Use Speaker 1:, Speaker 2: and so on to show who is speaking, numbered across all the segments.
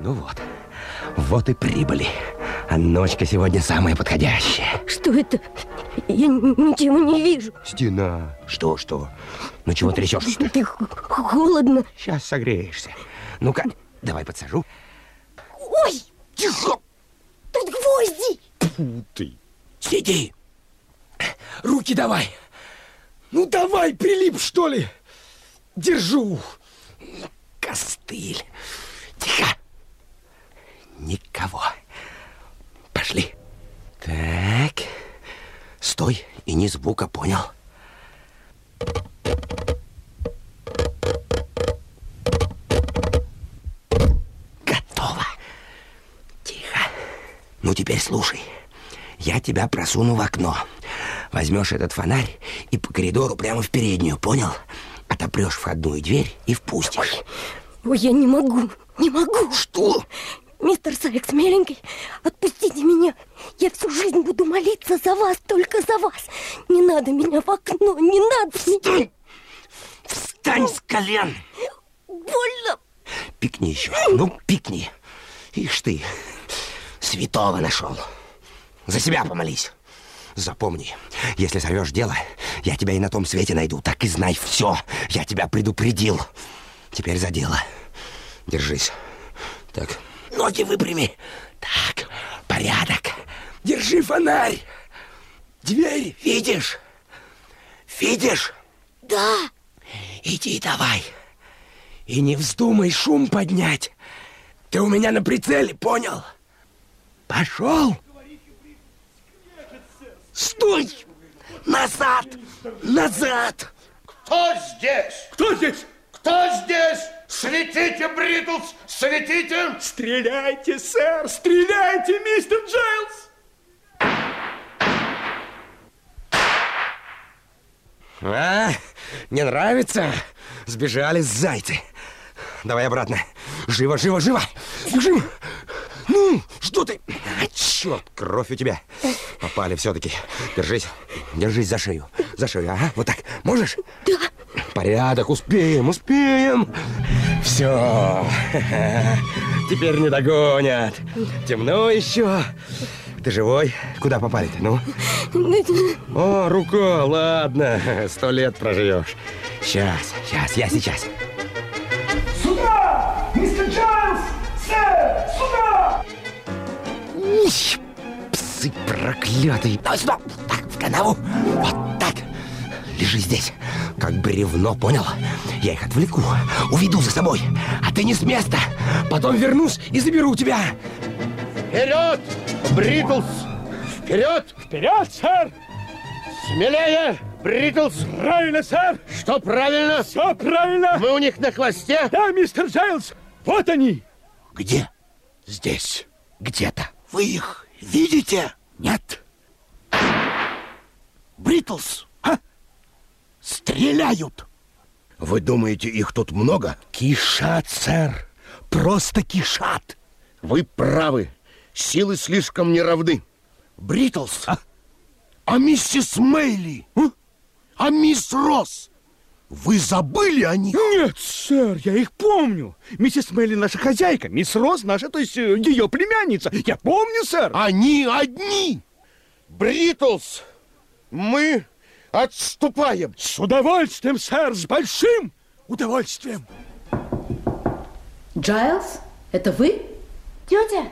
Speaker 1: Ну вот, вот и прибыли. А ночка сегодня самая подходящая.
Speaker 2: Что это? Я ничего не вижу.
Speaker 1: Стена. Что, что? Ну чего трясешься?
Speaker 2: Ты холодно.
Speaker 1: Сейчас согреешься. Ну-ка, давай подсажу.
Speaker 2: Ой!
Speaker 1: Тихо!
Speaker 2: Тут гвозди!
Speaker 1: Фу ты. Сиди. Руки давай. Ну давай, прилип, что ли. Держу. Костыль. Тихо. Никого. Пошли. Так. Стой и ни звука, понял? Готово. Тихо. Ну, теперь слушай. Я тебя просуну в окно. Возьмешь этот фонарь и по коридору прямо в переднюю, понял? Отопрешь входную дверь и впустишь.
Speaker 2: Ой, я не могу, не могу.
Speaker 1: Что?
Speaker 2: Мистер Сайкс, миленький, отпустите меня. Я всю жизнь буду молиться за вас, только за вас. Не надо меня в окно, не надо.
Speaker 1: Встань! Встань с колен!
Speaker 2: Больно.
Speaker 1: Пикни еще. Ну, пикни. Ишь ты, святого нашел. За себя помолись. Запомни, если сорвешь дело, я тебя и на том свете найду. Так и знай все. Я тебя предупредил. Теперь за дело. Держись. Так, ноги выпрями. Так, порядок. Держи фонарь. Дверь видишь? Видишь?
Speaker 2: Да.
Speaker 1: Иди давай. И не вздумай шум поднять. Ты у меня на прицеле, понял? Пошел. Стой! Назад! Назад!
Speaker 3: Кто здесь?
Speaker 4: Кто здесь?
Speaker 3: Кто здесь? Светите, Бритлс, светите!
Speaker 4: Стреляйте, сэр, стреляйте, мистер Джайлз!
Speaker 1: А, не нравится? Сбежали зайцы. Давай обратно. Живо, живо, живо! Бежим! Ну, что ты? А, черт, кровь у тебя. Попали все-таки. Держись, держись за шею. За шею, ага, вот так. Можешь?
Speaker 2: Да.
Speaker 1: Порядок, успеем, успеем. Все. Теперь не догонят. Темно еще. Ты живой? Куда попали-то? Ну? О, рука, ладно. Сто лет проживешь. Сейчас, сейчас, я сейчас.
Speaker 4: Сюда! Мистер Джайлз! Сэр! Сюда!
Speaker 1: Уй, псы проклятые. Давай сюда. Так, в канаву. Вот так. Лежи здесь, как бревно, понял? Я их отвлеку, уведу за собой. А ты не с места. Потом вернусь и заберу тебя.
Speaker 3: Вперед, Бритлс! Вперед!
Speaker 4: Вперед, сэр!
Speaker 3: Смелее, Бритлс!
Speaker 4: Правильно, сэр!
Speaker 3: Что правильно?
Speaker 4: Все правильно!
Speaker 3: Мы у них на хвосте?
Speaker 4: Да, мистер Джайлз, вот они!
Speaker 1: Где?
Speaker 3: Здесь.
Speaker 1: Где-то.
Speaker 3: Вы их видите?
Speaker 1: Нет.
Speaker 3: Бритлс! Стреляют!
Speaker 1: Вы думаете, их тут много?
Speaker 3: Кишат, сэр. Просто кишат. Вы правы. Силы слишком неравны. Бритлс. А, а миссис Мейли? А? а мисс Росс? Вы забыли о них?
Speaker 4: Нет, сэр, я их помню. Миссис Мелли наша хозяйка, мисс Роз наша, то есть э, ее племянница. Я помню, сэр.
Speaker 3: Они одни. Бритлс, мы отступаем.
Speaker 4: С удовольствием, сэр, с большим удовольствием.
Speaker 5: Джайлз, это вы?
Speaker 2: Тетя,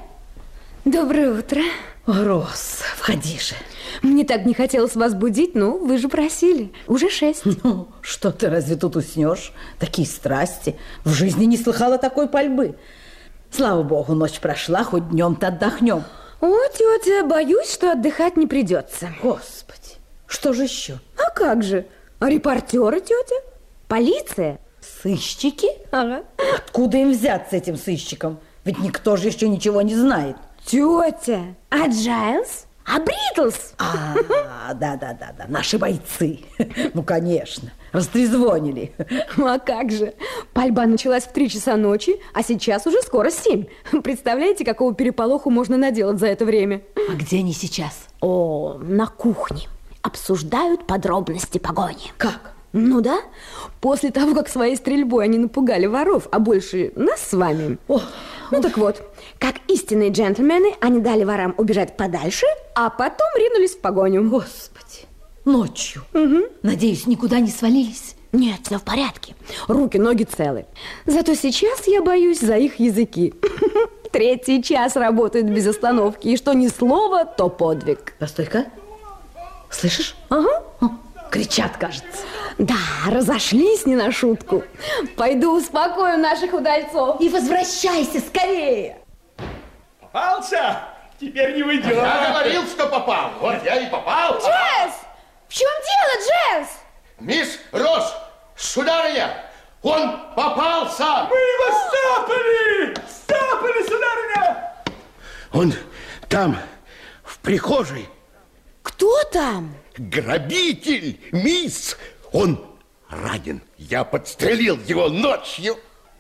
Speaker 2: доброе утро.
Speaker 5: Рос, входи же.
Speaker 6: Мне так не хотелось вас будить, но вы же просили. Уже шесть.
Speaker 5: Ну, что ты разве тут уснешь? Такие страсти. В жизни не слыхала такой пальбы. Слава богу, ночь прошла, хоть днем-то отдохнем.
Speaker 6: О, тетя, боюсь, что отдыхать не придется.
Speaker 5: Господи, что же еще?
Speaker 6: А как же? А репортеры, тетя? Полиция?
Speaker 5: Сыщики?
Speaker 6: Ага.
Speaker 5: Откуда им взяться этим сыщикам? Ведь никто же еще ничего не знает.
Speaker 6: Тетя, а Джайлз? А Бритлс?
Speaker 5: А, да-да-да-да, наши бойцы. Ну, конечно, растрезвонили.
Speaker 6: А как же? Пальба началась в три часа ночи, а сейчас уже скоро семь. Представляете, какого переполоху можно наделать за это время?
Speaker 5: А где они сейчас?
Speaker 6: О, на кухне. Обсуждают подробности погони.
Speaker 5: Как?
Speaker 6: Ну да, после того, как своей стрельбой они напугали воров, а больше нас с вами.
Speaker 5: О,
Speaker 6: Ну так вот, как истинные джентльмены, они дали ворам убежать подальше, а потом ринулись в погоню.
Speaker 5: Господи, ночью. Надеюсь, никуда не свалились.
Speaker 6: Нет, все в порядке. Руки, ноги целы. Зато сейчас я боюсь за их языки. Третий час работают без остановки, и что ни слова, то подвиг.
Speaker 5: Постой-ка. Слышишь?
Speaker 6: Ага.
Speaker 5: Кричат, кажется.
Speaker 6: Да, разошлись не на шутку. Пойду успокою наших удальцов.
Speaker 5: И возвращайся скорее.
Speaker 4: Попался? Теперь не уйдет.
Speaker 3: Я говорил, что попал. Вот я и попал.
Speaker 6: Джесс! В чем дело, Джесс?
Speaker 3: Мисс Росс, сударыня, он попался.
Speaker 4: Мы его стапали! Стапали, сударыня!
Speaker 3: Он там, в прихожей.
Speaker 6: Кто там?
Speaker 3: Грабитель, мисс. Он ранен. Я подстрелил его ночью.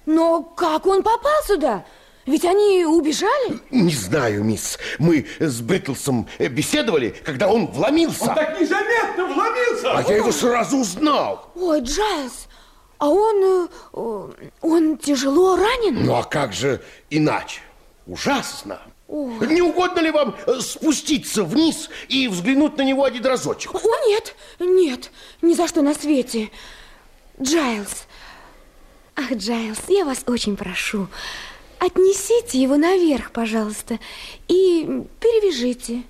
Speaker 6: Но как он попал сюда? Ведь они убежали?
Speaker 3: Не знаю, мисс. Мы с Бритлсом беседовали, когда он вломился.
Speaker 4: Он так незаметно вломился!
Speaker 3: А я его сразу узнал.
Speaker 6: Ой, Джесс, а он... э, Он тяжело ранен?
Speaker 3: Ну а как же иначе? Ужасно. Не угодно ли вам э, спуститься вниз и взглянуть на него один разочек?
Speaker 6: О, нет, нет, ни за что на свете. Джайлз, ах, Джайлз, я вас очень прошу, отнесите его наверх, пожалуйста, и перевяжите.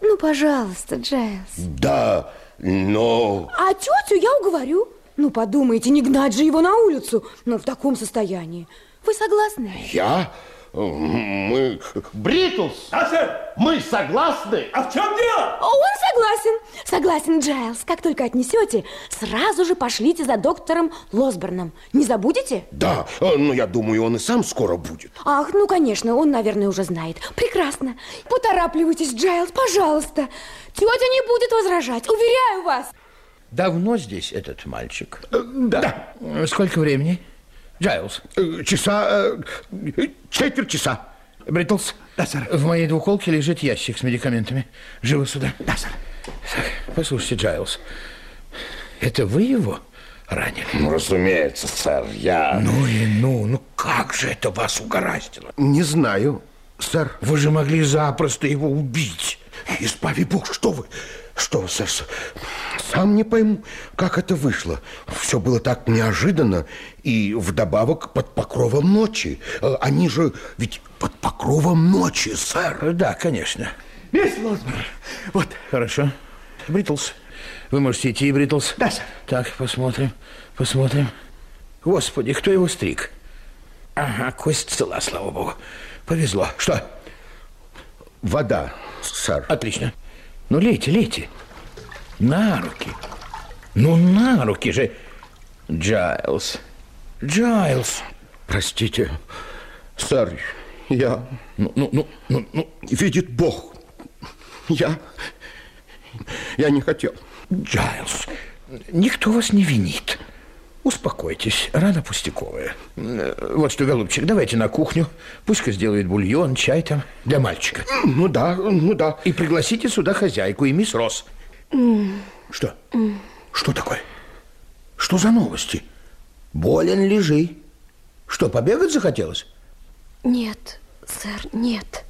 Speaker 6: Ну, пожалуйста, Джайлз.
Speaker 3: Да, но...
Speaker 6: А тетю я уговорю. Ну, подумайте, не гнать же его на улицу, ну, в таком состоянии. Вы согласны?
Speaker 3: Я? Э, Мы... Бритлс!
Speaker 4: А, сэр,
Speaker 3: Мы согласны?
Speaker 4: а в чем дело?
Speaker 6: Он согласен. Согласен, Джайлз. Как только отнесете, сразу же пошлите за доктором Лосборном. Не забудете?
Speaker 3: Да, э, но я думаю, он и сам скоро будет.
Speaker 6: Ах, ну, конечно, он, наверное, уже знает. Прекрасно. Поторапливайтесь, Джайлз, пожалуйста. Тетя не будет возражать, уверяю вас.
Speaker 7: Давно здесь этот мальчик?
Speaker 3: Да.
Speaker 7: Сколько времени? Джайлз.
Speaker 3: Э, Часа... э, Четверть часа.
Speaker 7: Бритлс.
Speaker 4: Да, сэр.
Speaker 7: В моей двуколке лежит ящик с медикаментами. Живо сюда.
Speaker 4: Да, сэр.
Speaker 7: Так, послушайте, Джайлз. Это вы его ранили?
Speaker 3: Ну, разумеется, сэр, я...
Speaker 7: Ну и ну, ну как же это вас угораздило?
Speaker 3: Не знаю, сэр.
Speaker 7: Вы же могли запросто его убить.
Speaker 3: Избави бог, что вы? Что вы, сэр? Сам не пойму, как это вышло. Все было так неожиданно и вдобавок под покровом ночи. Э, Они же ведь под покровом ночи, сэр.
Speaker 7: Да, конечно.
Speaker 4: Мисс Лосбор, вот,
Speaker 7: Хорошо. Бритлс. Вы можете идти, Бритлс?
Speaker 4: Да, сэр.
Speaker 7: Так, посмотрим, посмотрим. Господи, кто его стриг? Ага, кость цела, слава богу. Повезло. Что?
Speaker 3: Вода, сэр.
Speaker 7: Отлично. Ну, лейте, лейте. На руки. Ну, на руки же. Джайлз. Джайлз.
Speaker 3: Простите, сэр, я...
Speaker 7: Ну, ну, ну, ну, ну.
Speaker 3: Видит бог. Я... Я не хотел.
Speaker 7: Джайлз, никто вас не винит. Успокойтесь, рана пустяковая. Э, Вот что, голубчик, давайте на кухню. Пусть-ка сделает бульон, чай там для мальчика.
Speaker 3: Ну да, ну да.
Speaker 7: И пригласите сюда хозяйку и мисс Росс. Что? Что такое? Что за новости? Болен лежи. Что, побегать захотелось?
Speaker 2: Нет, сэр, нет.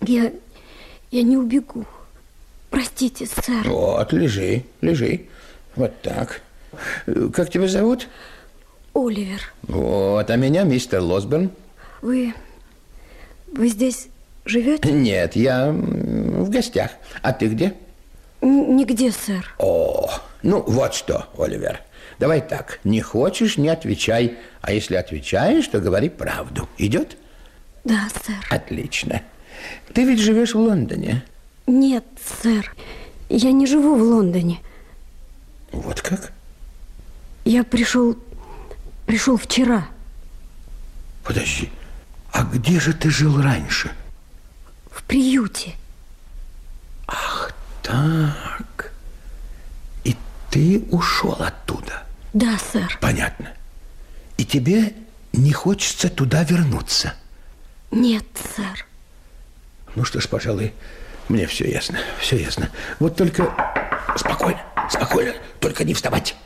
Speaker 2: Я... я не убегу. Простите, сэр.
Speaker 7: Вот, лежи, лежи. Вот так. Как тебя зовут?
Speaker 2: Оливер,
Speaker 7: Вот, а меня мистер Лосберн.
Speaker 2: вы... вы здесь живете?
Speaker 7: Нет, я в гостях. А ты где?
Speaker 2: Нигде, сэр.
Speaker 7: О, ну вот что, Оливер. Давай так, не хочешь, не отвечай. А если отвечаешь, то говори правду. Идет?
Speaker 2: Да, сэр.
Speaker 7: Отлично. Ты ведь живешь в Лондоне.
Speaker 2: Нет, сэр. Я не живу в Лондоне.
Speaker 7: Вот как?
Speaker 2: Я пришел... пришел вчера.
Speaker 7: Подожди. А где же ты жил раньше?
Speaker 2: В приюте.
Speaker 7: Так. И ты ушел оттуда.
Speaker 2: Да, сэр.
Speaker 7: Понятно. И тебе не хочется туда вернуться.
Speaker 2: Нет, сэр.
Speaker 7: Ну что ж, пожалуй, мне все ясно, все ясно. Вот только спокойно, спокойно, только не вставать.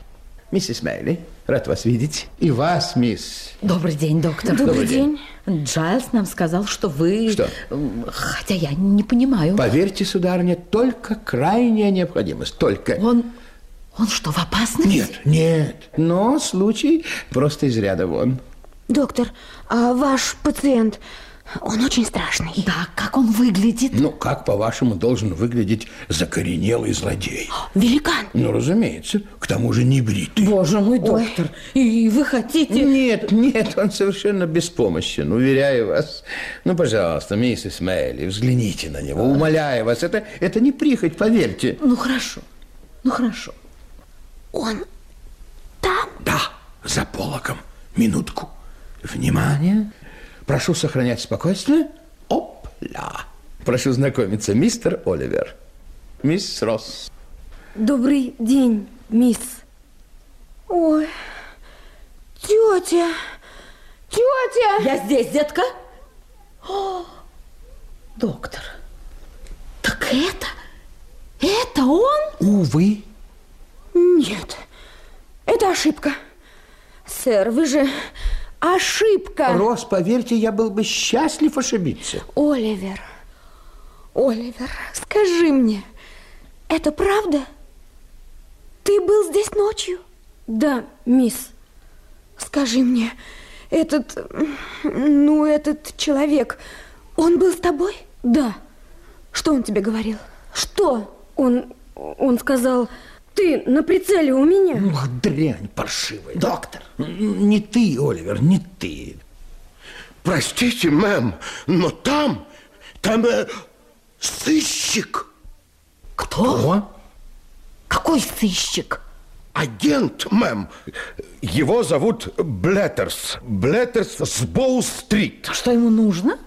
Speaker 7: Миссис Мэйли, рад вас видеть. И вас, мисс.
Speaker 5: Добрый день, доктор.
Speaker 6: Добрый день.
Speaker 5: Джайлс нам сказал, что вы...
Speaker 7: Что?
Speaker 5: Хотя я не понимаю.
Speaker 7: Поверьте, сударыня, только крайняя необходимость, только...
Speaker 5: Он... Он что, в опасности?
Speaker 7: Нет, нет, но случай просто из ряда вон.
Speaker 6: Доктор, а ваш пациент, он очень страшный.
Speaker 5: Да, как он выглядит?
Speaker 7: Ну, как, по-вашему, должен выглядеть закоренелый злодей?
Speaker 6: Великан.
Speaker 7: Ну, разумеется, к тому же не бритый.
Speaker 5: Боже мой, доктор, и вы хотите...
Speaker 7: Нет, нет, он совершенно беспомощен, уверяю вас. Ну, пожалуйста, миссис Мэйли, взгляните на него, умоляю вас. Это, это не прихоть, поверьте.
Speaker 5: Ну, хорошо, ну, хорошо.
Speaker 6: Он там?
Speaker 7: Да, за пологом. Минутку. Внимание. Прошу сохранять спокойствие. Опля. Прошу знакомиться, мистер Оливер. Мисс Росс.
Speaker 2: Добрый день, мисс.
Speaker 6: Ой, тетя, тетя.
Speaker 5: Я здесь, детка. О, доктор, так это... Это он?
Speaker 7: Увы.
Speaker 6: Нет, это ошибка. Сэр, вы же ошибка.
Speaker 7: Росс, поверьте, я был бы счастлив ошибиться.
Speaker 6: Оливер, Оливер, скажи мне, это правда? Ты был здесь ночью?
Speaker 2: Да, мисс.
Speaker 6: Скажи мне, этот, ну, этот человек, он был с тобой?
Speaker 2: Да.
Speaker 6: Что он тебе говорил?
Speaker 2: Что? Он, он сказал, ты на прицеле у меня.
Speaker 7: Ах, дрянь паршивая. Доктор. Не ты, Оливер, не ты.
Speaker 3: Простите, мэм, но там, там э, сыщик,
Speaker 5: Кто?
Speaker 7: О,
Speaker 5: Какой сыщик?
Speaker 3: агент, мэм. Его зовут Блеттерс. Блеттерс с Боу-стрит.
Speaker 5: Что ему нужно?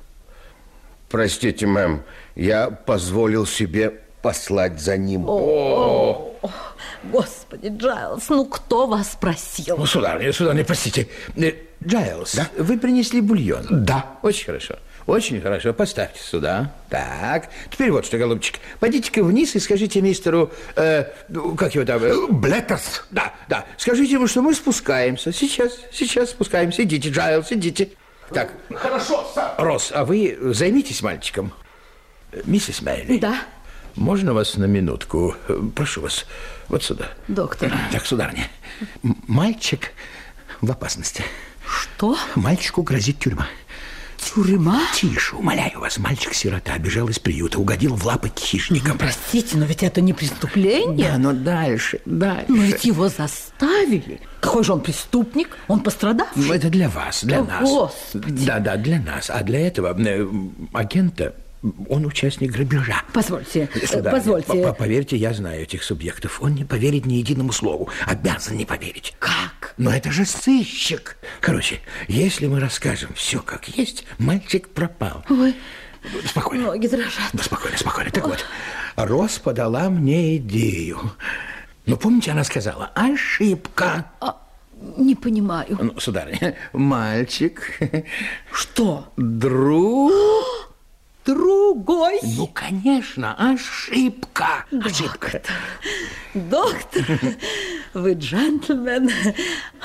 Speaker 3: Простите, мэм, я позволил себе послать за ним.
Speaker 5: Господи, Джайлз, ну кто вас спросил?
Speaker 7: ну, сударыня, сударыня, простите. Э, Джайлз, вы принесли бульон?
Speaker 3: Да.
Speaker 7: Очень хорошо. Очень хорошо. Поставьте сюда. Так. Теперь вот что, голубчик. Пойдите-ка вниз и скажите мистеру... э, ну, как его там? э,
Speaker 3: Блеттерс.
Speaker 7: Да, да. Скажите ему, что мы спускаемся. Сейчас, сейчас спускаемся. Идите, Джайлз, идите. Так.
Speaker 3: Хорошо, сэр.
Speaker 7: Роз, а вы займитесь мальчиком. Э, Миссис Мэйли.
Speaker 5: Да,
Speaker 7: Можно вас на минутку? Прошу вас, вот сюда.
Speaker 5: доктор.
Speaker 7: Так, сударыня, мальчик в опасности.
Speaker 5: Что?
Speaker 7: Мальчику грозит тюрьма.
Speaker 5: Тюрьма?
Speaker 7: Тише, умоляю вас, мальчик-сирота бежал из приюта, угодил в лапы к хищникам.
Speaker 5: Простите, но ведь это не преступление.
Speaker 7: Да, но дальше, дальше.
Speaker 5: Но ведь его заставили. Какой же он преступник? Он пострадавший.
Speaker 7: Ну, Это для вас, для
Speaker 5: О,
Speaker 7: нас.
Speaker 5: Господи.
Speaker 7: Да, да, для нас. А для этого э, агента он участник грабежа.
Speaker 5: Позвольте, э,
Speaker 7: Сударыня,
Speaker 5: позвольте.
Speaker 7: по- по- Поверьте, я знаю этих субъектов. Он не поверит ни единому слову. Обязан не поверить.
Speaker 5: Как?
Speaker 7: Но это же сыщик. Короче, если мы расскажем все как есть, мальчик пропал.
Speaker 5: Ой,
Speaker 7: Спокойно.
Speaker 5: ноги дрожат.
Speaker 7: Да, спокойно, спокойно. Так вот, Рос подала мне идею. Ну, помните, она сказала, ошибка.
Speaker 5: А, не понимаю.
Speaker 7: Ну, сударыня, мальчик,
Speaker 5: Что?
Speaker 7: друг...
Speaker 5: Другой?
Speaker 7: Ну, конечно, ошибка. Ошибка.
Speaker 5: Доктор, вы джентльмен,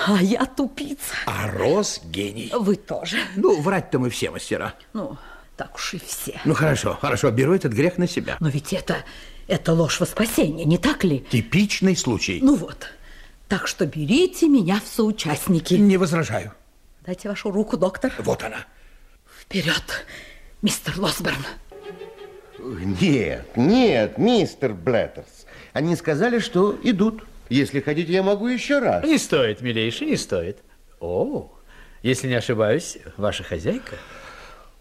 Speaker 5: а я тупица.
Speaker 7: А Рос гений.
Speaker 5: Вы тоже.
Speaker 7: Ну, врать-то мы все мастера.
Speaker 5: Ну, так уж и все.
Speaker 7: Ну, хорошо, хорошо, беру этот грех на себя.
Speaker 5: Но ведь это, это ложь во спасение, не так ли?
Speaker 7: Типичный случай.
Speaker 5: Ну вот. Так что берите меня в соучастники.
Speaker 7: Не возражаю.
Speaker 5: Дайте вашу руку, доктор.
Speaker 7: Вот она.
Speaker 5: Вперед, мистер Лосберн.
Speaker 8: Нет, нет, мистер Блеттерс. Они сказали, что идут. Если хотите, я могу еще раз.
Speaker 9: Не стоит, милейший, не стоит. О, если не ошибаюсь, ваша хозяйка?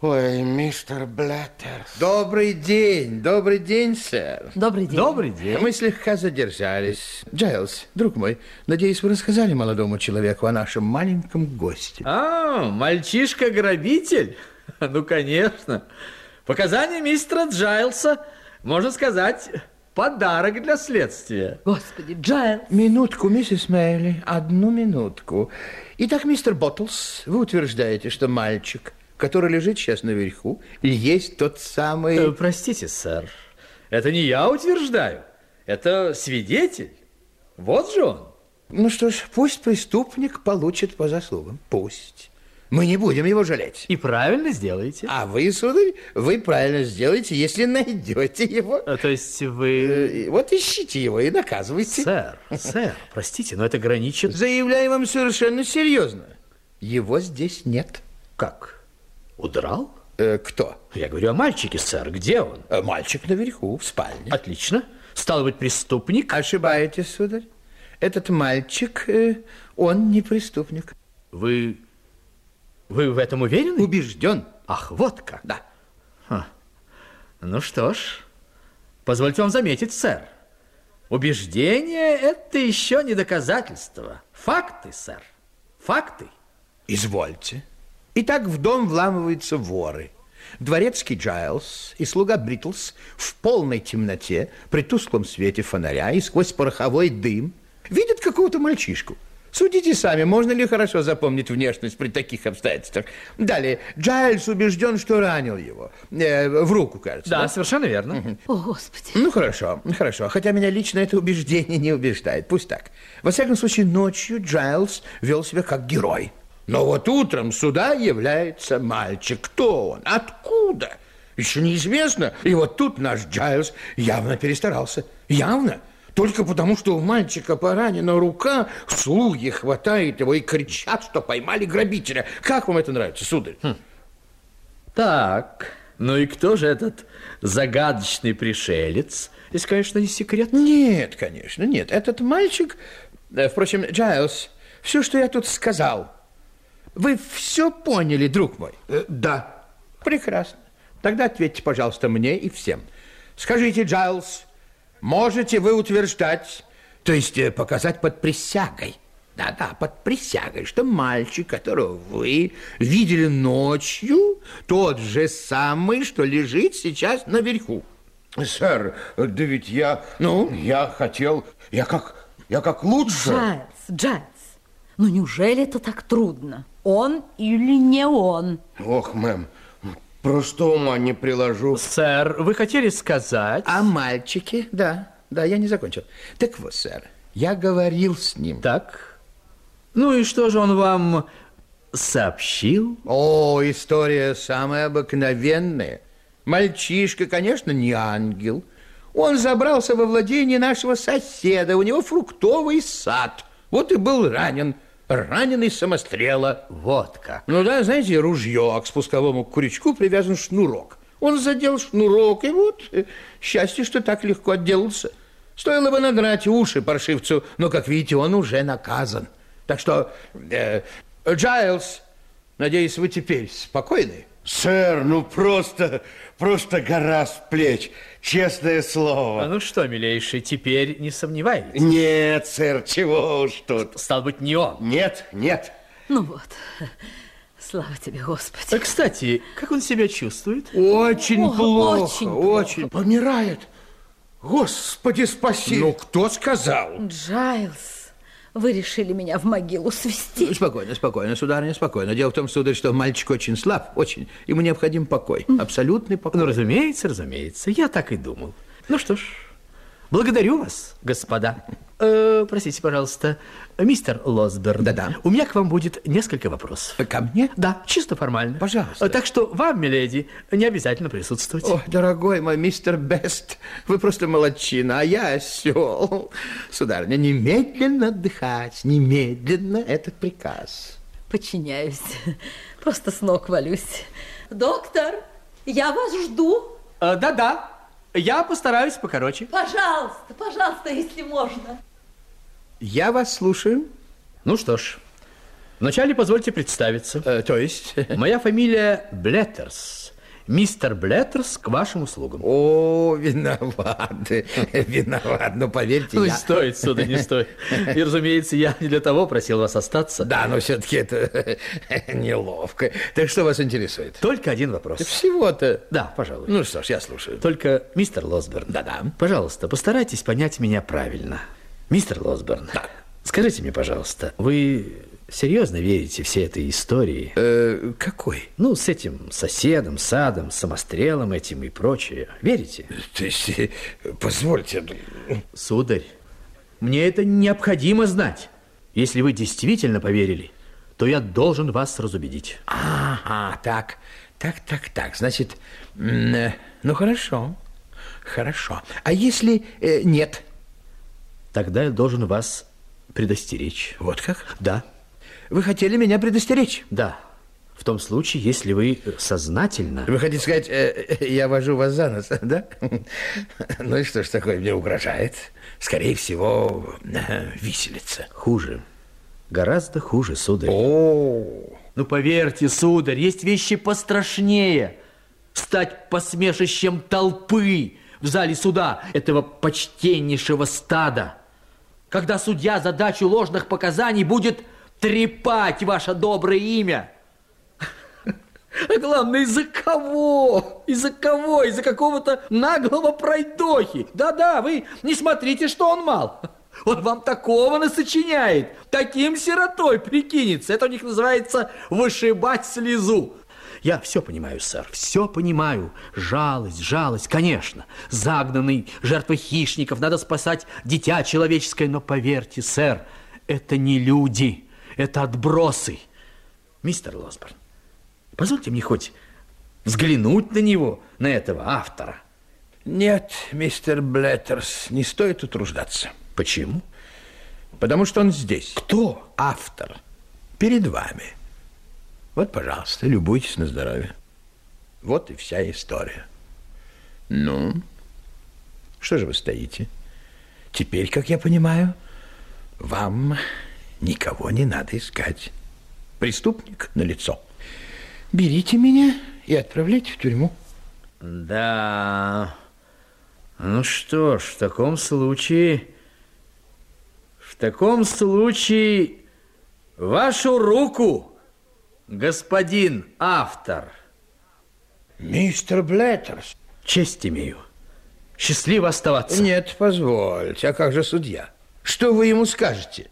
Speaker 8: Ой, мистер Блеттерс.
Speaker 7: Добрый день, добрый день, сэр.
Speaker 5: Добрый день.
Speaker 9: Добрый день.
Speaker 7: Мы слегка задержались. Джайлз, друг мой, надеюсь, вы рассказали молодому человеку о нашем маленьком госте.
Speaker 9: А, мальчишка-грабитель? Ну, конечно. Показания мистера Джайлса, можно сказать, подарок для следствия.
Speaker 5: Господи, Джайлз.
Speaker 7: Минутку, миссис Мэйли, одну минутку. Итак, мистер Боттлс, вы утверждаете, что мальчик, который лежит сейчас наверху, есть тот самый...
Speaker 9: Э, Простите, сэр, это не я утверждаю, это свидетель. Вот же он.
Speaker 7: Ну что ж, пусть преступник получит по заслугам. Пусть. Мы не будем его жалеть.
Speaker 9: И правильно сделаете.
Speaker 7: А вы, сударь, вы правильно сделаете, если найдете его.
Speaker 9: А, то есть вы...
Speaker 7: Э, Вот ищите его и наказывайте.
Speaker 9: Сэр, сэр, простите, но это граничит...
Speaker 7: Заявляю вам совершенно серьезно. Его здесь нет.
Speaker 9: Как? Удрал?
Speaker 7: Э, кто?
Speaker 9: Я говорю о мальчике, сэр. Где он?
Speaker 7: Э, Мальчик наверху, в спальне.
Speaker 9: Отлично. Стало быть, преступник?
Speaker 7: Ошибаетесь, сударь. Этот мальчик, э, он не преступник.
Speaker 9: Вы... Вы в этом уверены?
Speaker 7: Убежден.
Speaker 9: Ах, вот как.
Speaker 7: Да.
Speaker 9: Ха. Ну что ж, позвольте вам заметить, сэр. Убеждение – это еще не доказательство. Факты, сэр. Факты.
Speaker 7: Извольте. Итак, в дом вламываются воры. Дворецкий Джайлз и слуга Бритлс в полной темноте, при тусклом свете фонаря и сквозь пороховой дым видят какого-то мальчишку. Судите сами, можно ли хорошо запомнить внешность при таких обстоятельствах. Далее, Джайлз убежден, что ранил его. Э, в руку, кажется.
Speaker 9: Да, совершенно верно.
Speaker 5: О, Господи.
Speaker 7: Ну, хорошо, хорошо. Хотя меня лично это убеждение не убеждает. Пусть так. Во всяком случае, ночью Джайлз вел себя как герой. Но вот утром сюда является мальчик. Кто он? Откуда? Еще неизвестно. И вот тут наш Джайлз явно перестарался. Явно. Только потому, что у мальчика поранена рука, слуги хватают его и кричат, что поймали грабителя. Как вам это нравится, сударь?
Speaker 9: Так, ну и кто же этот загадочный пришелец? Если, конечно, не секрет.
Speaker 7: Нет, конечно, нет. Этот мальчик... э, Впрочем, Джайлз, все, что я тут сказал, вы все поняли, друг мой?
Speaker 8: Э, да.
Speaker 7: Прекрасно. Тогда ответьте, пожалуйста, мне и всем. Скажите, Джайлз, можете вы утверждать, то есть э, показать под присягой, да-да, под присягой, что мальчик, которого вы видели ночью, тот же самый, что лежит сейчас наверху?
Speaker 8: Сэр, да ведь я...
Speaker 7: Ну?
Speaker 8: Я хотел... Я как... Я как лучше...
Speaker 5: Джайлз, Джайлз, ну неужели это так трудно? Он или не он?
Speaker 8: Ох, мэм, просто ума не приложу.
Speaker 9: Сэр, вы хотели сказать...
Speaker 7: О мальчике, да, да, я не закончил. Так вот, сэр, я говорил с ним.
Speaker 9: Так, ну и что же он вам сообщил?
Speaker 7: О, история самая обыкновенная. Мальчишка, конечно, не ангел. Он забрался во владение нашего соседа, у него фруктовый сад. Вот и был ранен, раненый самострела.
Speaker 9: Вот как.
Speaker 7: Ну да, знаете, ружье, а к спусковому крючку привязан шнурок. Он задел шнурок, и вот э, счастье, что так легко отделался. Стоило бы надрать уши паршивцу, но, как видите, он уже наказан. Так что, э, Джайлз, надеюсь, вы теперь спокойны?
Speaker 8: Сэр, ну просто... Просто гора с плеч. Честное
Speaker 9: А
Speaker 8: слово.
Speaker 9: ну что, милейший, теперь не сомневаетесь?
Speaker 8: Нет, сэр, чего уж тут.
Speaker 9: Стал быть, не он.
Speaker 8: Нет, нет.
Speaker 5: Ну вот, слава тебе, Господи.
Speaker 9: А, Кстати, как он себя чувствует?
Speaker 7: Очень
Speaker 5: О,
Speaker 7: плохо,
Speaker 5: очень
Speaker 7: очень.
Speaker 5: плохо.
Speaker 7: Помирает. Господи, спаси. Ну, кто сказал?
Speaker 5: Джайлз, вы решили меня в могилу свести.
Speaker 7: Спокойно, спокойно, сударыня, спокойно. Дело в том, сударь, что мальчик очень слаб, очень. Ему необходим покой, абсолютный покой.
Speaker 9: Ну, разумеется, разумеется, я так и думал. Ну что ж, благодарю вас, господа. Э, простите, пожалуйста, мистер Лосберн.
Speaker 7: Да-да.
Speaker 9: У меня к вам будет несколько вопросов.
Speaker 7: Ко мне?
Speaker 9: Да, чисто формально.
Speaker 7: Пожалуйста.
Speaker 9: Так что вам, миледи, не обязательно присутствовать.
Speaker 7: О, дорогой мой мистер Бест, вы просто молодчина, а я осел. Сударыня, немедленно отдыхать, немедленно этот приказ.
Speaker 5: Подчиняюсь, просто с ног валюсь. Доктор, я вас жду.
Speaker 9: Э, Да-да, я постараюсь покороче.
Speaker 5: Пожалуйста, пожалуйста, если можно.
Speaker 7: Я вас слушаю.
Speaker 9: Ну что ж, вначале позвольте представиться.
Speaker 7: Э, то есть?
Speaker 9: Моя фамилия Блеттерс. Мистер Блеттерс к вашим услугам.
Speaker 7: О, виноват, виноват, но поверьте,
Speaker 9: Ну,
Speaker 7: я...
Speaker 9: стоит, сюда не стоит. И, разумеется, я не для того просил вас остаться.
Speaker 7: Да, но все-таки это неловко. Так что вас интересует?
Speaker 9: Только один вопрос.
Speaker 7: Всего-то...
Speaker 9: Да, пожалуй.
Speaker 7: Ну что ж, я слушаю.
Speaker 9: Только, мистер Лосберн,
Speaker 7: Да-да.
Speaker 9: пожалуйста, постарайтесь понять меня правильно. Мистер Лосберн, скажите мне, пожалуйста, вы серьезно верите всей этой истории?
Speaker 7: Э, какой?
Speaker 9: Ну, с этим соседом, садом, самострелом этим и прочее. Верите?
Speaker 7: То есть, э, позвольте,
Speaker 9: Сударь, мне это необходимо знать. Если вы действительно поверили, то я должен вас разубедить.
Speaker 7: Ага, так, так, так, так. Значит, э, ну хорошо, хорошо. А если э, нет?
Speaker 9: Тогда я должен вас предостеречь.
Speaker 7: Вот как?
Speaker 9: Да,
Speaker 7: Вы хотели меня предостеречь?
Speaker 9: да. В том случае, если вы сознательно...
Speaker 7: Вы хотите сказать, э, э, я вожу вас за нос, да? Ну и что ж такое мне угрожает? Скорее всего, э, виселица.
Speaker 9: Хуже. Гораздо хуже, сударь.
Speaker 7: О,
Speaker 9: Ну, поверьте, сударь, есть вещи пострашнее. Стать посмешищем толпы в зале суда этого почтеннейшего стада. Когда судья за дачу ложных показаний будет трепать ваше доброе имя. А главное, из-за кого? Из-за кого? Из-за какого-то наглого пройдохи. Да-да, вы не смотрите, что он мал. Он вам такого насочиняет. Таким сиротой прикинется. Это у них называется вышибать слезу. Я все понимаю, сэр, все понимаю. Жалость, жалость, конечно. Загнанный жертвой хищников, надо спасать дитя человеческое. Но поверьте, сэр, это не люди, это отбросы. Мистер Лосборн, Позвольте мне хоть взглянуть на него, на этого автора.
Speaker 7: нет, мистер Блеттерс, не стоит утруждаться.
Speaker 9: Почему?
Speaker 7: Потому что он здесь.
Speaker 9: Кто?
Speaker 7: Автор. Перед вами. Вот, пожалуйста, любуйтесь на здоровье. Вот и вся история. Ну, что же вы стоите? Теперь, как я понимаю, вам никого не надо искать. Преступник на лицо. Берите меня и отправляйте в тюрьму.
Speaker 9: Да. Ну что ж, в таком случае... В таком случае... Вашу руку, господин автор.
Speaker 7: Мистер Блеттерс.
Speaker 9: Честь имею. Счастливо оставаться.
Speaker 7: Нет, позвольте. А как же судья? Что вы ему скажете?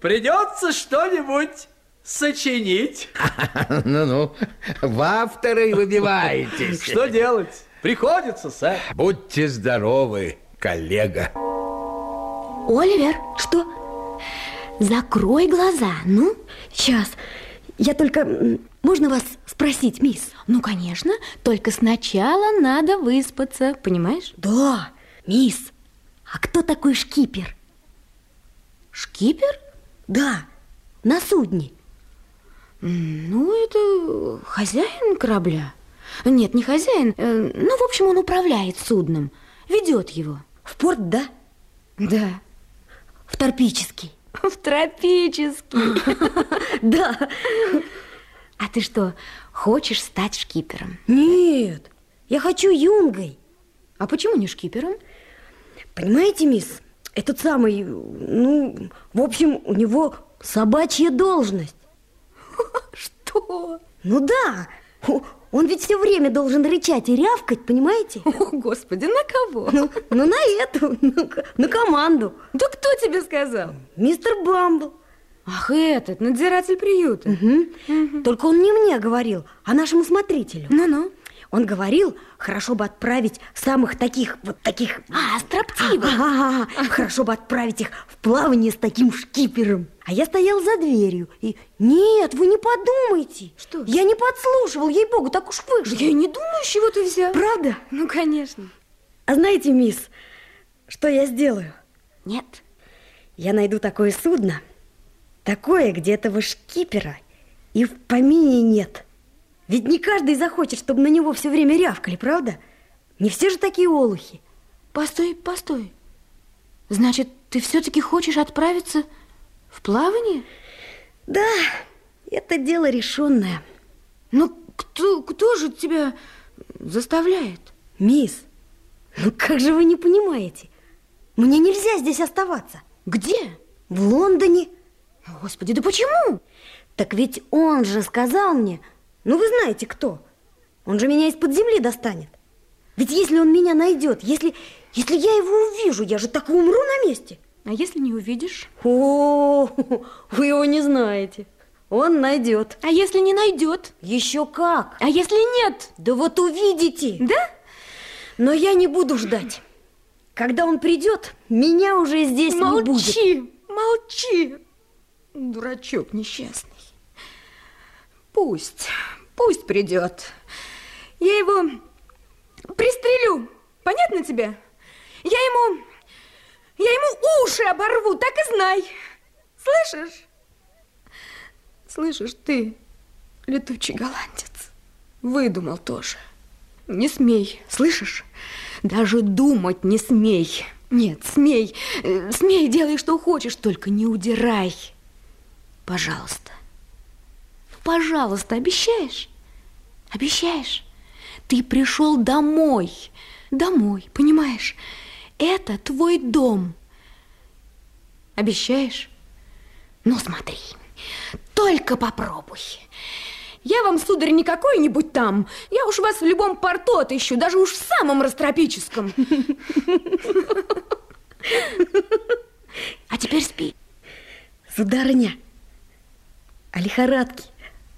Speaker 9: Придется что-нибудь сочинить.
Speaker 7: Ну-ну, в авторы выбиваетесь.
Speaker 9: Что делать? Приходится, сэр.
Speaker 7: Будьте здоровы, коллега.
Speaker 2: Оливер, что? Закрой глаза, ну?
Speaker 6: Сейчас. Я только... Можно вас спросить, мисс? Ну, конечно. Только сначала надо выспаться, понимаешь?
Speaker 2: Да, мисс, а кто такой шкипер?
Speaker 6: Шкипер?
Speaker 2: Да, на судне.
Speaker 6: Ну, это хозяин корабля. Нет, не хозяин. э, Ну, в общем, он управляет судном. Ведет его.
Speaker 2: В порт, да?
Speaker 6: Да.
Speaker 2: В тропический.
Speaker 6: В тропический.
Speaker 2: Да.
Speaker 6: А ты что, хочешь стать шкипером?
Speaker 2: Нет, я хочу юнгой.
Speaker 6: А почему не шкипером?
Speaker 2: Понимаете, мисс, этот самый, ну, в общем, у него собачья должность.
Speaker 6: Что?
Speaker 2: Ну да, он ведь все время должен рычать и рявкать, понимаете?
Speaker 6: О, Господи, на кого?
Speaker 2: Ну, ну, на эту, на, к- на команду.
Speaker 6: Да кто тебе сказал?
Speaker 2: Мистер Бамбл.
Speaker 6: Ах, этот, надзиратель приюта.
Speaker 2: Только он не мне говорил, а нашему смотрителю.
Speaker 6: Ну-ну.
Speaker 2: Он говорил, хорошо бы отправить самых таких, вот таких...
Speaker 6: А, строптивых.
Speaker 2: Ага, хорошо бы отправить их в плавание с таким шкипером. А я стоял за дверью и... Нет, вы не подумайте.
Speaker 6: Что?
Speaker 2: Я не подслушивал, ей-богу, так уж вышло.
Speaker 6: Я и не думаю, с чего ты взял.
Speaker 2: Правда?
Speaker 6: Ну, конечно.
Speaker 2: А знаете, мисс, что я сделаю?
Speaker 6: Нет.
Speaker 2: Я найду такое судно, такое, где этого шкипера и в помине нет. Ведь не каждый захочет, чтобы на него все время рявкали, правда? Не все же такие олухи.
Speaker 6: Постой, постой. Значит, ты все-таки хочешь отправиться в плавание?
Speaker 2: Да, это дело решенное.
Speaker 6: Ну, кто, кто же тебя заставляет?
Speaker 2: Мисс, ну как же вы не понимаете? Мне нельзя здесь оставаться.
Speaker 6: Где?
Speaker 2: В Лондоне.
Speaker 6: Господи, да почему?
Speaker 2: Так ведь он же сказал мне, ну вы знаете кто. Он же меня из-под земли достанет. Ведь если он меня найдет, если, если я его увижу, я же так и умру на месте.
Speaker 6: А если не увидишь?
Speaker 2: О, вы его не знаете. Он найдет.
Speaker 6: А если не найдет?
Speaker 2: Еще как.
Speaker 6: А если нет?
Speaker 2: Да вот увидите.
Speaker 6: Да?
Speaker 2: Но я не буду ждать. Когда он придет, меня уже здесь не будет.
Speaker 6: Молчи, молчи. Дурачок несчастный. Пусть, пусть придет. Я его пристрелю. Понятно тебе? Я ему, я ему уши оборву, так и знай. Слышишь? Слышишь, ты, летучий голландец, выдумал тоже. Не смей, слышишь? Даже думать не смей. Нет, смей, э, смей, делай, что хочешь, только не удирай. Пожалуйста. Пожалуйста, обещаешь? Обещаешь? Ты пришел домой. Домой, понимаешь? Это твой дом. Обещаешь? Ну, смотри, только попробуй. Я вам, сударь, не какой-нибудь там. Я уж вас в любом порту отыщу, даже уж в самом растропическом. А теперь спи.
Speaker 2: Сударыня, а лихорадки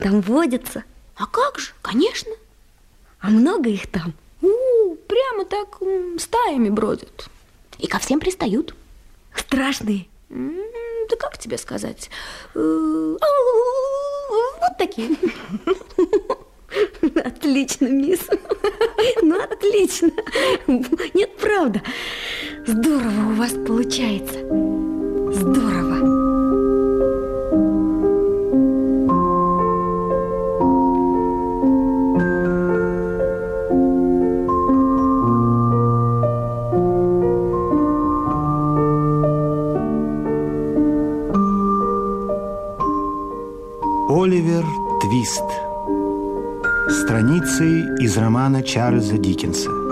Speaker 2: там водятся?
Speaker 6: А как же, конечно.
Speaker 2: А много их там?
Speaker 6: У, прямо так стаями бродят. И ко всем пристают.
Speaker 2: Страшные?
Speaker 6: Да как тебе сказать? Э, вот такие.
Speaker 2: Отлично, мисс. Ну, отлично. Нет, правда. Здорово у вас получается.
Speaker 10: Твист. Страницы из романа Чарльза Диккенса.